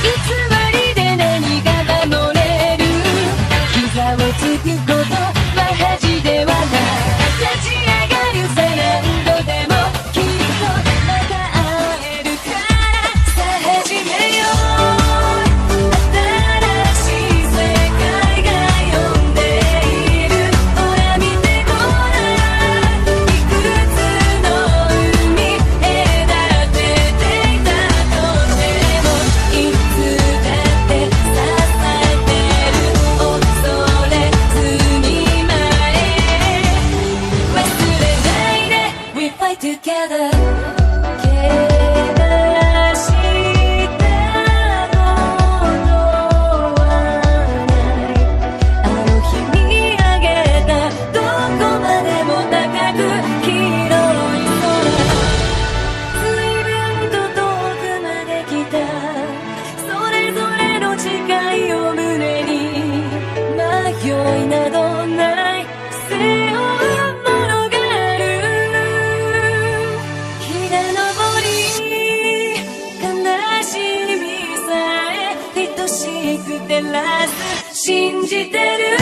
It's together. ら信じてる。